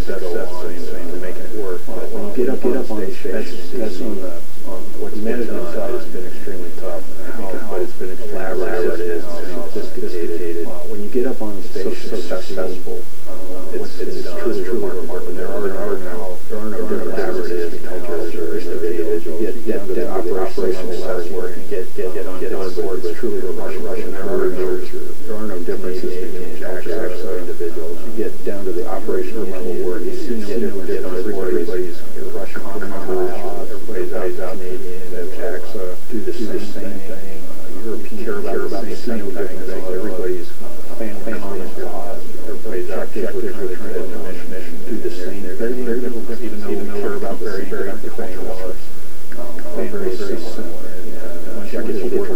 things that go on and, and making it work. But when you get up, get up on the station, that's, that's on the uh, on what's management side has been extremely tough. I think how, but it's been collaborative, sophisticated. When you get up on the station, so, successful. Uh, it's, truly, remarkable. There are, there are now there are no collaborative cultures or individuals. Get down to the operational level and get get get on board. It's truly remarkable. down to the operational level where it's no difference where everybody's Russian commoners, everybody's out Canadian, no tax, do the same thing. European care about the same thing. Everybody's family common cause. Everybody's out the trying mission. do the same thing. Very little difference, even though we care about very different cultures. Very, very similar. Once you get to work